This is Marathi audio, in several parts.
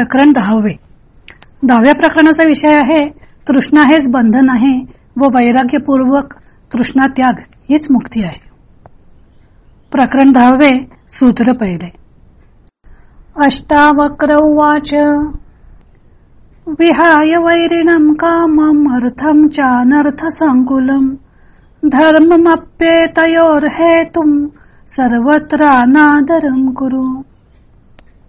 प्रकरण दहावे. दहाव्या प्रकरणाचा विषय आहे तृष्णा हेच बंधन आहे व वैराग्यपूर्वक तृष्णा त्याग हीच मुक्ती आहे. प्रकरण दहावे सूत्र पहिले. अष्टावक्र उवाच विहाय वैरिणम कामम अर्थं चानर्थ संकुलम् तुम सर्वत्र अनादरम कुरु.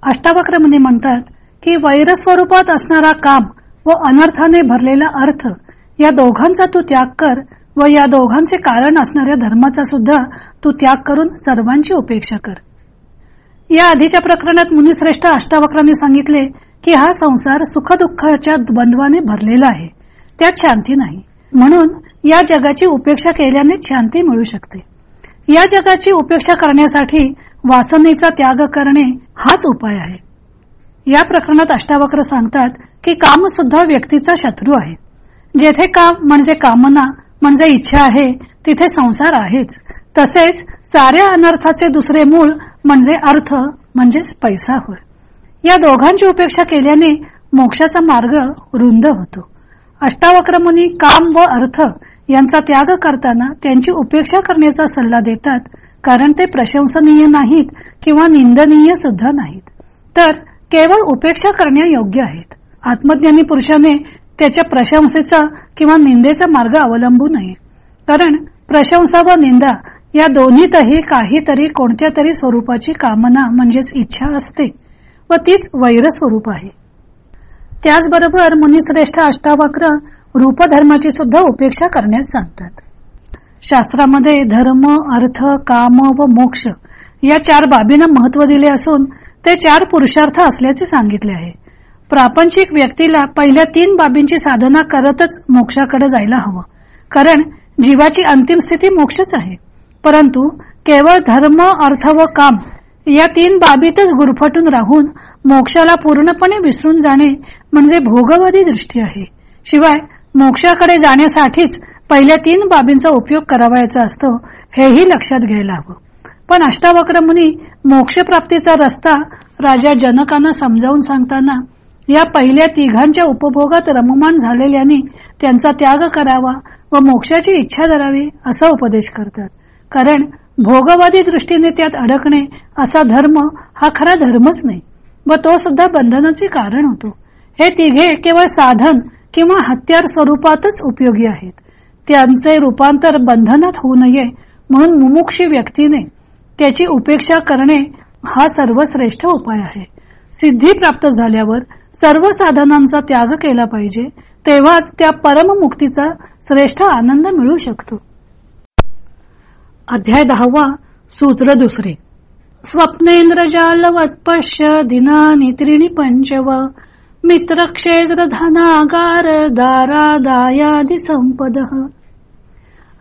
अष्टावक्र मुनी म्हणतात की वैर स्वरूपात असणारा काम व अनर्थाने भरलेला अर्थ या दोघांचा तू त्याग कर व या दोघांचे कारण असणाऱ्या धर्माचा सुद्धा तू त्याग करून सर्वांची उपेक्षा कर. या आधीच्या प्रकरणात मुनिश्रेष्ठ अष्टावक्रांनी सांगितले की हा संसार सुखदुःखाच्या द्वंद्वाने भरलेला आहे. त्यात शांती नाही. म्हणून या जगाची उपेक्षा केल्याने शांती मिळू शकते. या जगाची उपेक्षा करण्यासाठी वासनेचा त्याग करणे हाच उपाय आहे. या प्रकरणात अष्टावक्र सांगतात की काम सुद्धा व्यक्तीचा शत्रू आहे. जेथे काम म्हणजे कामना म्हणजे इच्छा आहे तिथे संसार आहेच. तसेच साऱ्या अनर्थाचे दुसरे मूळ म्हणजे अर्थ म्हणजेच पैसा होय. या दोघांची उपेक्षा केल्याने मोक्षाचा मार्ग रुंद होतो. अष्टावक्रमुनी काम व अर्थ यांचा त्याग करताना त्यांची उपेक्षा करण्याचा सल्ला देतात कारण ते प्रशंसनीय नाहीत किंवा निंदनीय सुद्धा नाहीत. तर केवळ उपेक्षा करण्यायोग्य आहेत. आत्मज्ञानी पुरुषाने त्याच्या प्रशंसेचा किंवा निंदेचा मार्ग अवलंबू नये. कारण प्रशंसा व निंदा या दोन्हीतही काहीतरी कोणत्या तरी स्वरूपाची कामना म्हणजेच इच्छा असते व तीच वैर स्वरूप आहे. त्याचबरोबर मुनिश्रेष्ठ अष्टावक्र रूपधर्माची सुद्धा उपेक्षा करण्यास सांगतात. शास्त्रामध्ये धर्म अर्थ काम व मोक्ष या चार बाबींना महत्त्व दिले असून ते चार पुरुषार्थ असल्याचे सांगितले आहे. प्रापंचिक व्यक्तीला पहिल्या तीन बाबींची साधना करतच मोक्षाकडे जायला हवं. कारण जीवाची अंतिम स्थिती मोक्षच आहे. परंतु केवळ धर्म अर्थ व काम या तीन बाबीतच गुरफटून राहून मोक्षाला पूर्णपणे विसरून जाणे म्हणजे भोगवादी दृष्टी आहे. शिवाय मोक्षाकडे जाण्यासाठीच पहिल्या तीन बाबींचा उपयोग करावायचा असतो हेही लक्षात घ्यायला हवं. पण अष्टावक्र मुनी मोक्षप्राप्तीचा रस्ता राजा जनकांना समजावून सांगताना या पहिल्या तिघांच्या उपभोगात रममान झालेल्याने त्यांचा त्याग करावा व मोक्षाची इच्छा धरावी असा उपदेश करतात. कारण भोगवादी दृष्टीने त्यात अडकणे असा धर्म हा खरा धर्मच नाही व तो सुद्धा बंधनाचे कारण होतो. हे तिघे केवळ साधन किंवा हत्यार स्वरूपातच उपयोगी आहेत. त्यांचे रूपांतर बंधनात होऊ नये म्हणून मुमुक्षी व्यक्तीने त्याची उपेक्षा करणे हा सर्वश्रेष्ठ उपाय आहे. सिद्धी प्राप्त झाल्यावर सर्व साधनांचा त्याग केला पाहिजे तेव्हाच त्या परममुक्तीचा श्रेष्ठ आनंद मिळू शकतो. अध्याय दहावा सूत्र दुसरे. स्वप्नेंद्रजालवत पश्य दिना नित्रिणी पंचव मित्र क्षेत्र धनागार दारा दायादी संपद.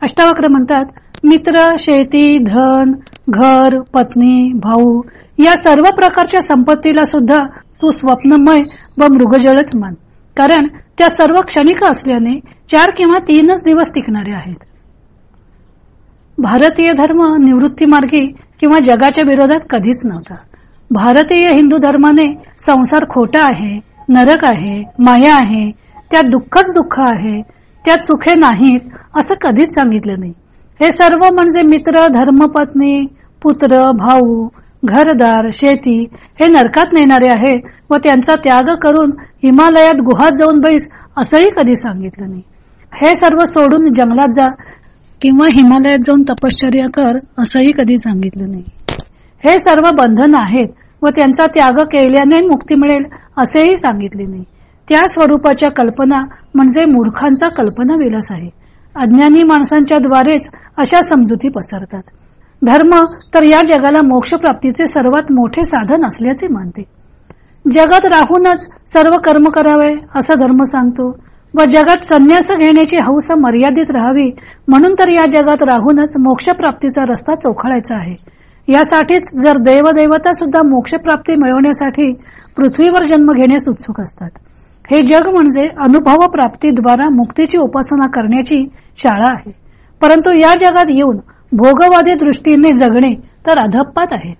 अष्टावक्र म्हणतात मित्र शेती धन घर पत्नी भाऊ या सर्व प्रकारच्या संपत्तीला सुद्धा तू स्वप्नमय व मृगजळच मान. कारण त्या सर्व क्षणिक असल्याने चार किंवा तीनच दिवस टिकणारे आहेत. भारतीय धर्म निवृत्ती मार्गी किंवा जगाच्या विरोधात कधीच नव्हता. भारतीय हिंदू धर्माने संसार खोटा आहे नरक आहे माया आहे त्यात दुःखच दुःख आहे त्यात सुखे नाहीत असं कधीच सांगितलं नाही. हे सर्व म्हणजे मित्र धर्मपत्नी पुत्र भाऊ घरदार शेती हे नरकात नेणारे आहे व त्यांचा त्याग करून हिमालयात गुहात जाऊन बैस असंही कधी सांगितलं नाही. हे सर्व सोडून जंगलात जा किंवा हिमालयात जाऊन तपश्चर्या कर असंही कधी सांगितलं नाही. हे सर्व बंधन आहेत व त्यांचा त्याग केल्याने मुक्ती मिळेल असेही सांगितले नाही. त्या स्वरूपाच्या कल्पना म्हणजे मूर्खांचा कल्पना विलास आहे. अज्ञानी माणसांच्या द्वारेच अशा समजुती पसरतात. धर्म तर या जगाला मोक्षप्राप्तीचे सर्वात मोठे साधन असल्याचे मानते. जगात राहूनच सर्व कर्म करावे असा धर्म सांगतो. व जगात संन्यास घेण्याची हौस मर्यादित राहावी म्हणून तर या जगात राहूनच मोक्षप्राप्तीचा रस्ता चोखाळायचा आहे. यासाठीच जर देवदेवता सुद्धा मोक्षप्राप्ती मिळवण्यासाठी पृथ्वीवर जन्म घेण्यास उत्सुक असतात. हे जग म्हणजे अनुभव प्राप्तीद्वारा मुक्तीची उपासना करण्याची शाळा आहे. परंतु या जगात येऊन भोगवादी दृष्टीने जगणे तर अधप्पात आहे.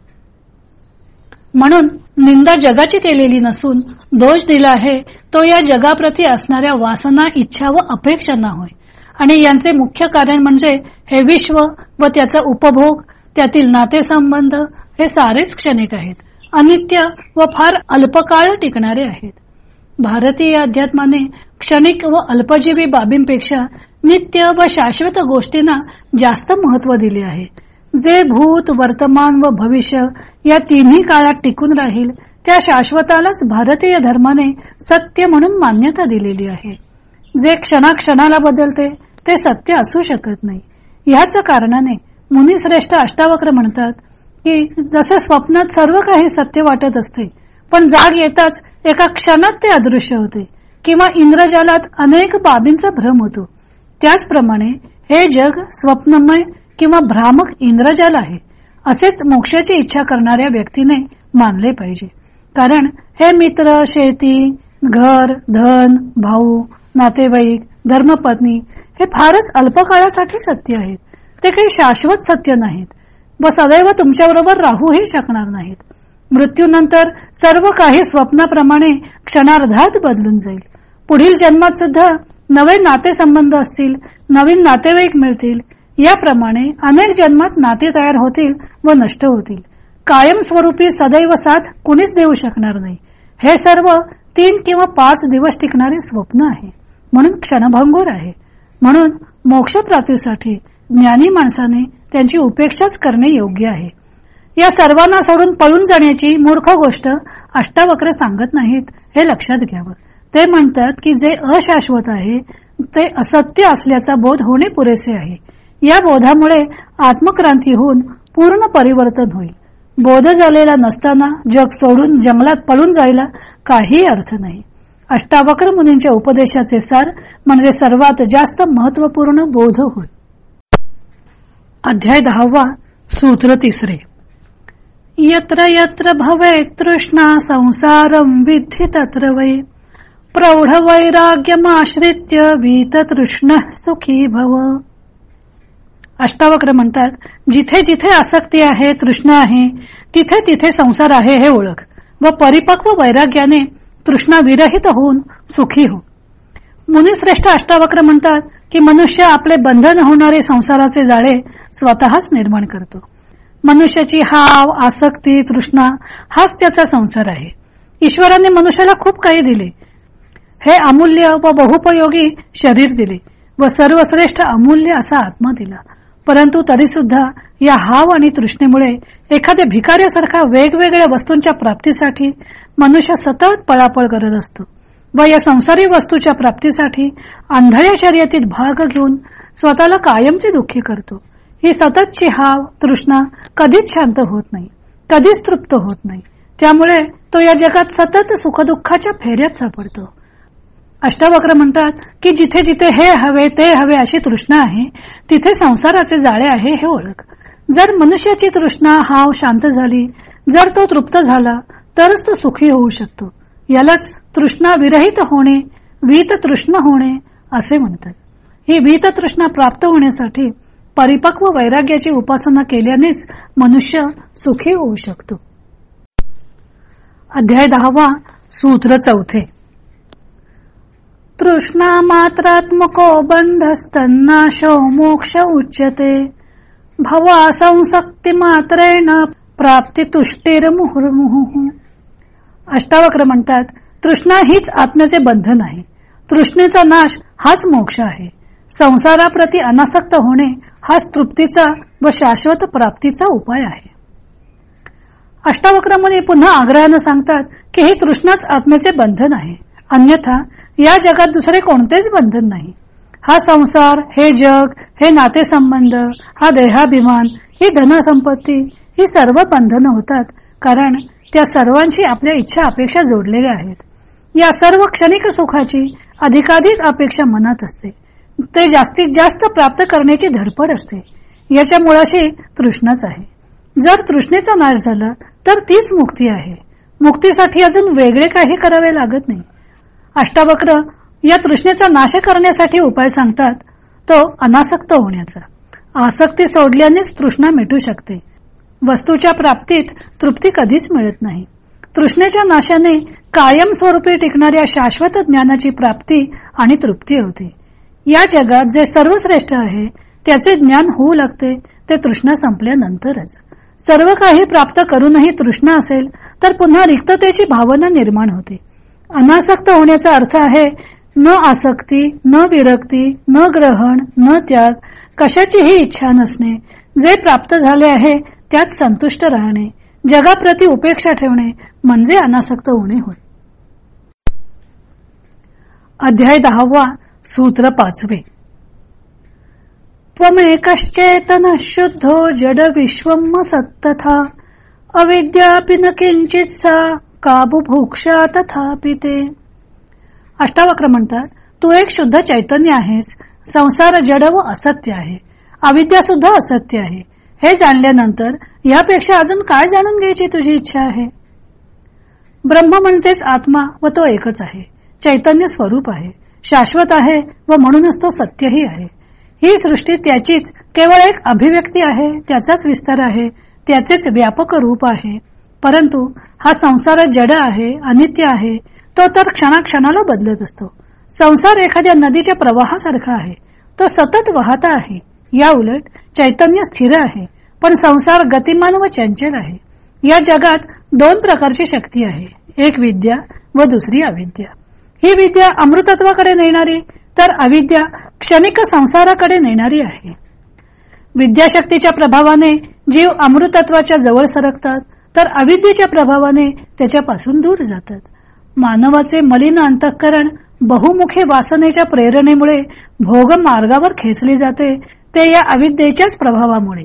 म्हणून निंदा जगाची केलेली नसून दोष दिला आहे तो या जगाप्रती असणाऱ्या वासना इच्छा व अपेक्षांना होय. आणि यांचे मुख्य कारण म्हणजे हे विश्व व त्याचा उपभोग त्यातील नातेसंबंध हे सारेच क्षणिक आहेत. अनित्य व फार अल्पकाळ टिकणारे आहेत. भारतीय अध्यात्माने क्षणिक व अल्पजीवी बाबींपेक्षा नित्य व शाश्वत गोष्टींना जास्त महत्त्व दिले आहे. जे भूत वर्तमान व भविष्य या तिन्ही काळात टिकून राहील त्या शाश्वतालाच भारतीय धर्माने सत्य म्हणून मान्यता दिलेली आहे. जे क्षणाक्षणाला बदलते ते सत्य असू शकत नाही. ह्याच कारणाने मुनिश्रेष्ठ अष्टावक्र म्हणतात की जसे स्वप्नात सर्व काही सत्य वाटत असते पण जाग येताच एका क्षणात ते अदृश्य होते. किंवा इंद्रजालात अनेक बाबींचा भ्रम होतो. त्याचप्रमाणे हे जग स्वप्नमय किंवा भ्रामक इंद्रजाल आहे असेच मोक्षाची इच्छा करणाऱ्या व्यक्तीने मानले पाहिजे. कारण हे मित्र शेती घर धन भाऊ नातेवाईक धर्मपत्नी हे फारच अल्पकाळासाठी सत्य आहेत. ते काही शाश्वत सत्य नाहीत. व सदैव तुमच्याबरोबर राहूही शकणार नाहीत. मृत्यूनंतर सर्व काही स्वप्नाप्रमाणे क्षणार्धात बदलून जाईल. पुढील जन्मात सुद्धा नवे नातेसंबंध असतील नवीन नातेवाईक मिळतील. याप्रमाणे अनेक जन्मात नाते तयार होतील व नष्ट होतील. कायमस्वरूपी सदैव साथ कुणीच देऊ शकणार नाही. हे सर्व तीन किंवा पाच दिवस टिकणारे स्वप्न आहे. म्हणून क्षणभंगूर आहे. म्हणून मोक्षप्राप्तीसाठी ज्ञानी माणसाने त्यांची उपेक्षाच करणे योग्य आहे. या सर्वांना सोडून पळून जाण्याची मूर्ख गोष्ट अष्टावक्र सांगत नाहीत हे लक्षात घ्यावं. ते म्हणतात की जे अशाश्वत आहे ते असत्य असल्याचा बोध होणे पुरेसे आहे. या बोधामुळे आत्मक्रांती होऊन पूर्ण परिवर्तन होईल. बोध झालेला नसताना जग सोडून जंगलात पळून जायला काही अर्थ नाही. अष्टावक्र मुनींच्या उपदेशाचे सार म्हणजे सर्वात जास्त महत्त्वपूर्ण बोध होय. अध्याय दहावा सूत्र तिसरे. यत्र यत्र भवे तृष्णा संसारम विधि तत्र वै। प्रौढ वैराग्यमाश्रित्य वीत तृष्ण सुखी भव। अष्टावक्र म्हणतात जिथे जिथे आसक्ती आहे तृष्ण आहे तिथे तिथे संसार आहे हे ओळख व परिपक्व वैराग्याने तृष्णा विरहित होऊन सुखी हो। मुनिश्रेष्ठ अष्टावक्र म्हणतात की मनुष्य आपले बंधन होणारे संसाराचे जाळे स्वतःच निर्माण करतो। मनुष्याची हाव आसक्ती तृष्णा हाच त्याचा संसार आहे. ईश्वराने मनुष्याला खूप काही दिले. हे अमूल्य व बहुपयोगी शरीर दिले व सर्वश्रेष्ठ अमूल्य असा आत्मा दिला. परंतु तरी सुद्धा या हाव आणि तृष्णेमुळे एखाद्या भिकाऱ्यासारख्या वेगवेगळ्या वस्तूंच्या प्राप्तीसाठी मनुष्य सतत पळापळ करत असतो व या संसारी वस्तूच्या प्राप्तीसाठी आंधळ्या शर्यतीत भाग घेऊन स्वतःला कायमची दुःखी करतो. ही सततची हाव तृष्णा कधीच शांत होत नाही कधीच तृप्त होत नाही. त्यामुळे तो या जगात सतत सुखदुःखाच्या फेऱ्यात सापडतो. अष्टावक्र म्हणतात की जिथे जिथे हे हवे ते हवे अशी तृष्णा आहे तिथे संसाराचे जाळे आहे हे ओळख. जर मनुष्याची तृष्णा हाव शांत झाली जर तो तृप्त झाला तरच तो सुखी होऊ शकतो. यालाच तृष्णा विरहित होणे वीत तृष्ण होणे असे म्हणतात. ही वीत तृष्णा प्राप्त होण्यासाठी परिपक्व वैराग्याची उपासना केल्यानेच मनुष्य सुखी होऊ शकतो. अध्याय दहावा सूत्र चौथे. तृष्णा मात्रात्मको बंधस्तन्नाशो मोक्ष उच्यते. भवा संसक्ती मात्रेण प्राप्ती तुष्टीर मुहुर्मुहु अष्टावक्र म्हणतात तृष्णा हीच आत्म्याचे बंधन आहे. तृष्णेचा नाश हाच मोक्ष आहे. संसाराप्रती अनासक्त होणे हाच तृप्तीचा व शाश्वत प्राप्तीचा उपाय आहे. अष्टावक्रामध्ये पुन्हा आग्रहानं सांगतात की हे तृष्णाच आत्म्याचे बंधन आहे. अन्यथा या जगात दुसरे कोणतेच बंधन नाही. हा संसार हे जग हे नातेसंबंध हा देहाभिमान ही धनसंपत्ती ही सर्व बंधनं होतात कारण त्या सर्वांशी आपल्या इच्छा अपेक्षा जोडलेल्या आहेत. या सर्व क्षणिक सुखाची अधिकाधिक अपेक्षा मनात असते. ते जास्तीत जास्त प्राप्त करण्याची धडपड असते. याच्या मुळाशी तृष्णच आहे. जर तृष्णेचा नाश झाला तर तीच मुक्ती आहे. मुक्तीसाठी अजून वेगळे काही करावे लागत नाही. अष्टावक्र या तृष्णेचा नाश करण्यासाठी उपाय सांगतात तो अनासक्त होण्याचा. आसक्ती सोडल्यानेच तृष्णा मिटू शकते. वस्तूच्या प्राप्तीत तृप्ती कधीच मिळत नाही. तृष्णेच्या नाशाने कायम स्वरूपी टिकणाऱ्या शाश्वत ज्ञानाची प्राप्ती आणि तृप्ती होते. या जगात जे सर्वश्रेष्ठ आहे त्याचे ज्ञान होऊ लागते ते तृष्णा संपल्यानंतरच. सर्व काही प्राप्त करूनही तृष्णा असेल तर पुन्हा रिक्ततेची भावना निर्माण होते. अनासक्त होण्याचा अर्थ आहे न आसक्ती न विरक्ती न ग्रहण न त्याग कशाचीही इच्छा नसणे. जे प्राप्त झाले आहे त्यात संतुष्ट राहणे. जगाप्रती उपेक्षा ठेवणे म्हणजे अनासक्त होणे होय. अध्याय दहावा. सूत्र पाचवे. त्वमेकश्चेतन शुद्धो जड विश्वम सत्तथा अविद्यापि न किंचित सा काबुभोक्षा तथापि ते. अष्टावक्र म्हणतात तू एक शुद्ध चैतन्य आहेस संसार जड व असत्य आहे अविद्या सुद्धा असत्य आहे. हे जाणल्यानंतर यापेक्षा अजून काय जाणून घ्यायची तुझी इच्छा आहे? ब्रह्म म्हणजेच आत्मा व तो एकच आहे चैतन्य स्वरूप आहे. शाश्वत आहे व म्हणूनच तो सत्यही आहे. ही सृष्टी त्याचीच केवळ एक अभिव्यक्ती आहे त्याचाच विस्तार आहे त्याचेच व्यापक रूप आहे. परंतु हा संसार जड आहे अनित्य आहे तो तर क्षणाक्षणाला बदलत असतो. संसार एखाद्या नदीच्या प्रवाहासारखा आहे. तो सतत वाहता आहे. या उलट चैतन्य स्थिर आहे पण संसार गतिमान व चंचल आहे. या जगात दोन प्रकारची शक्ती आहे एक विद्या व दुसरी अविद्या. ही विद्या अमृतत्वाकडे नेणारी तर अविद्या क्षणिक संसाराकडे नेणारी आहे. विद्याशक्तीच्या प्रभावाने जीव अमृतत्वाच्या जवळ सरकतात तर अविद्येच्या प्रभावाने त्याच्यापासून दूर जातात. मानवाचे मलिन अंतःकरण बहुमुखी वासनेच्या प्रेरणेमुळे भोग मार्गावर खेचले जाते ते या अविद्येच्याच प्रभावामुळे.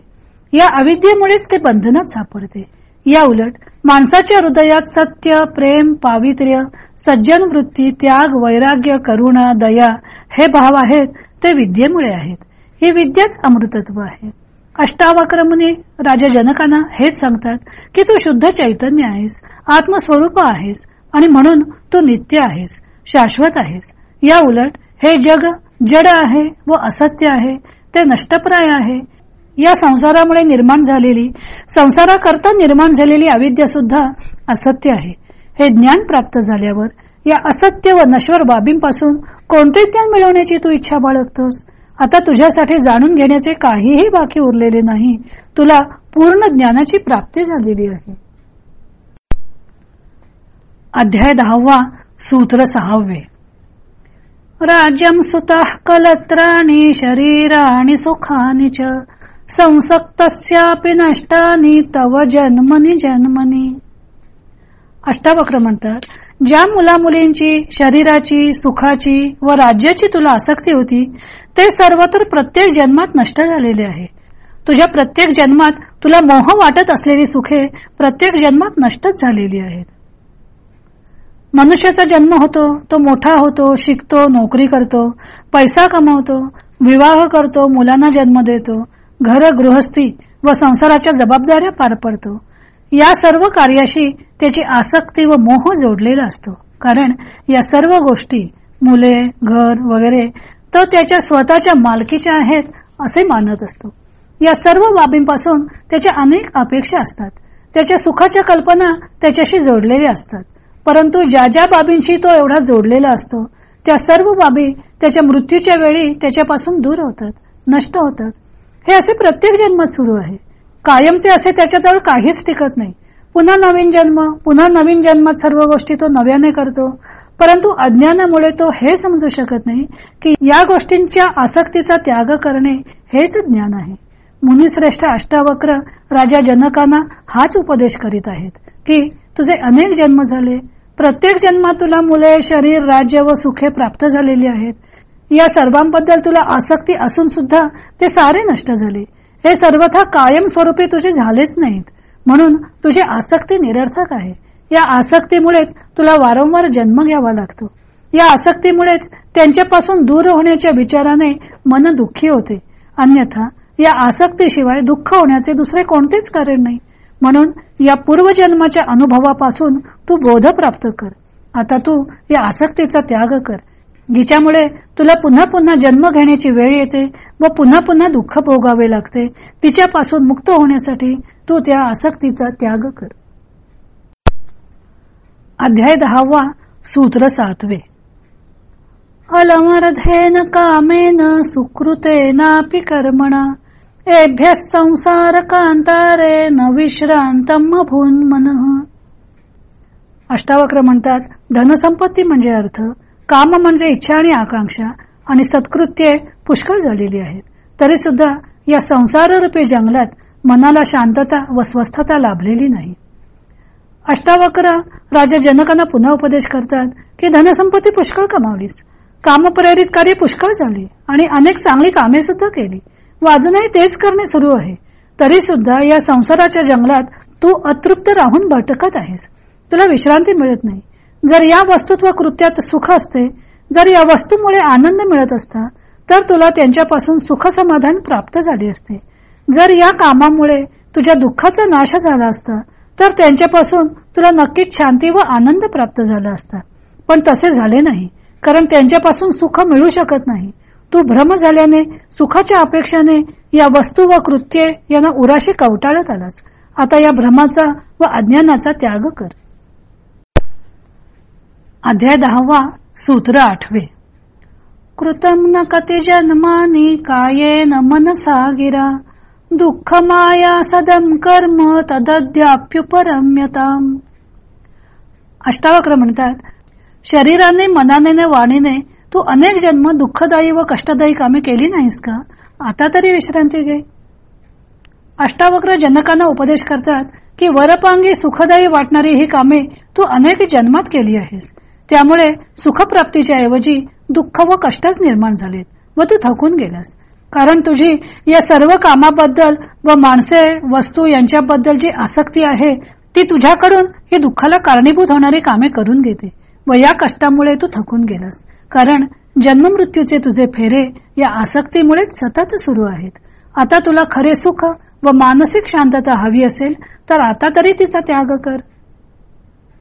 या अविद्येमुळेच ते बंधनात सापडते. या उलट माणसाच्या हृदयात सत्य प्रेम पावित्र्य सज्जन वृत्ती त्याग वैराग्य करुणा दया हे भाव आहेत ते विद्येमुळे आहेत. ही विद्याच अमृतत्व आहे. अष्टावक्रमुनी राजा जनकांना हेच सांगतात की तू शुद्ध चैतन्य आहेस आत्मस्वरूप आहेस आणि म्हणून तू नित्य आहेस शाश्वत आहेस. या उलट हे जग जड आहे व असत्य आहे ते नष्टप्राय आहे या संसारामुळे निर्माण झालेली संसाराकरता निर्माण झालेली अविद्या सुद्धा असत्य आहे. हे ज्ञान प्राप्त झाल्यावर या असत्य व नश्वर बाबींपासून कोणते ज्ञान मिळवण्याची तू इच्छा बाळगतोस? आता तुझ्यासाठी जाणून घेण्याचे काहीही बाकी उरलेले नाही. तुला पूर्ण ज्ञानाची प्राप्ती झालेली आहे. अध्याय दहावा सूत्र सहावे. राज्यम सुता कलत्राणी शरीराणी सुखानी च संसक्तस्यापि नष्टानी तव जन्मनी जन्मनी. अष्टावक्र म्हणतात ज्या मुला मुलींची शरीराची सुखाची व राज्याची तुला आसक्ती होती ते सर्व तर प्रत्येक जन्मात नष्ट झालेले आहे. तुझ्या प्रत्येक जन्मात तुला मोह वाटत असलेली सुखे प्रत्येक जन्मात नष्टच झालेली आहेत. मनुष्याचा जन्म होतो तो मोठा होतो शिकतो नोकरी करतो पैसा कमवतो विवाह करतो मुलांना जन्म देतो घर गृहस्थी व संसाराच्या जबाबदाऱ्या पार पडतो. या सर्व कार्याशी त्याची आसक्ती व मोह जोडलेला असतो. कारण या सर्व गोष्टी मुले घर वगैरे तो त्याच्या स्वतःच्या मालकीच्या आहेत असे मानत असतो. या सर्व बाबींपासून त्याच्या अनेक अपेक्षा असतात. त्याच्या सुखाच्या कल्पना त्याच्याशी जोडलेल्या असतात. परंतु ज्या ज्या बाबींशी तो एवढा जोडलेला असतो त्या सर्व बाबी त्याच्या मृत्यूच्या वेळी त्याच्यापासून दूर होतात नष्ट होतात. हे असे प्रत्येक जन्मात सुरू आहे. कायमचे असे त्याच्याजवळ काहीच टिकत नाही. पुन्हा नवीन जन्म पुन्हा नवीन जन्मात सर्व गोष्टी तो नव्याने करतो. परंतु अज्ञानामुळे तो हे समजू शकत नाही की या गोष्टींच्या आसक्तीचा त्याग करणे हेच ज्ञान आहे. मुनिश्रेष्ठ अष्टावक्र राजा जनकांना हाच उपदेश करीत आहेत की तुझे अनेक जन्म झाले. प्रत्येक जन्मात तुला मुले शरीर राज्य व सुखे प्राप्त झालेली आहेत. या सर्वांबद्दल तुला आसक्ती असून सुद्धा ते सारे नष्ट झाले. हे सर्वथा कायम स्वरूपी तुझे झालेच नाहीत. म्हणून तुझी आसक्ती निरर्थक आहे. या आसक्तीमुळेच तुला वारंवार जन्म घ्यावा लागतो. या आसक्तीमुळेच त्यांच्यापासून दूर होण्याच्या विचाराने मन दुःखी होते. अन्यथा या आसक्तीशिवाय दुःख होण्याचे दुसरे कोणतेच कारण नाही. म्हणून या पूर्वजन्माच्या अनुभवापासून तू बोध प्राप्त कर. आता तू या आसक्तीचा त्याग कर. जिच्यामुळे तुला पुन्हा पुन्हा जन्म घेण्याची वेळ येते व पुन्हा पुन्हा दुःख भोगावे लागते तिच्यापासून मुक्त होण्यासाठी तू त्या आसक्तीचा त्याग कर. अध्याय दहावा सूत्र सातवे. अलमर्धेन कामेन सुकृतेनापि कर्मणा एभ्य संसार कांतारे न विश्रांतम भून मन अष्टावक्र म्हणतात धनसंपत्ती म्हणजे अर्थ काम म्हणजे इच्छा आणि आकांक्षा आणि सत्कृत्ये पुष्कळ झालेली आहेत. तरी सुद्धा या संसाररूपी जंगलात मनाला शांतता व स्वस्थता लाभलेली नाही. अष्टावक्र राजा जनकांना पुन्हा उपदेश करतात की धनसंपत्ती पुष्कळ कमावलीस कामप्रेरित कार्य पुष्कळ झाली आणि अनेक चांगली कामे सुद्धा केली व अजूनही तेच करणे सुरू आहे. तरी सुद्धा या संसाराच्या जंगलात तू अतृप्त राहून भटकत आहेस. तुला विश्रांती मिळत नाही. जर या वस्तुत्व कृत्यात सुख असते जर या वस्तूमुळे आनंद मिळत असता तर तुला त्यांच्यापासून सुख समाधान प्राप्त झाले असते. जर या कामामुळे तुझ्या दुःखाचा नाश झाला असता तर त्यांच्यापासून तुला नक्कीच शांती व आनंद प्राप्त झाला असता. पण तसे झाले नाही कारण त्यांच्यापासून सुख मिळू शकत नाही. तू भ्रम झाल्याने सुखाच्या अपेक्षाने या वस्तू व कृत्ये यांना उराशी कवटाळत आलास. आता या भ्रमाचा व अज्ञानाचा त्याग कर. अध्याय दहावा सूत्र आठवे. कृतम न कति जन्मानी कायेन मनसा गिरा दुःख माया सदम कर्म तदद्याप्युपरम्यताम. अष्टावक्र म्हणतात शरीराने मनाने वाणीने तू अनेक जन्म दुःखदायी व कष्टदायी कामे केली नाहीस का? आता तरी विश्रांती घे. अष्टावक्र जनकांना उपदेश करतात की वरपांगी सुखदायी वाटणारी ही कामे तू अनेक जन्मात केली आहेस. त्यामुळे सुखप्राप्तीच्या ऐवजी दुःख व कष्टच निर्माण झालेत व तू थकून गेलास. कारण तुझी या सर्व कामाबद्दल व माणसे वस्तू यांच्याबद्दल जी आसक्ती आहे ती तुझ्याकडून ही दुःखाला कारणीभूत होणारी कामे करून घेते व या कष्टामुळे तू थकून गेलास. कारण जन्ममृत्यूचे तुझे फेरे या आसक्तीमुळेच सतत सुरू आहेत. आता तुला खरे सुख व मानसिक शांतता हवी असेल तर आता तरी तिचा त्याग कर.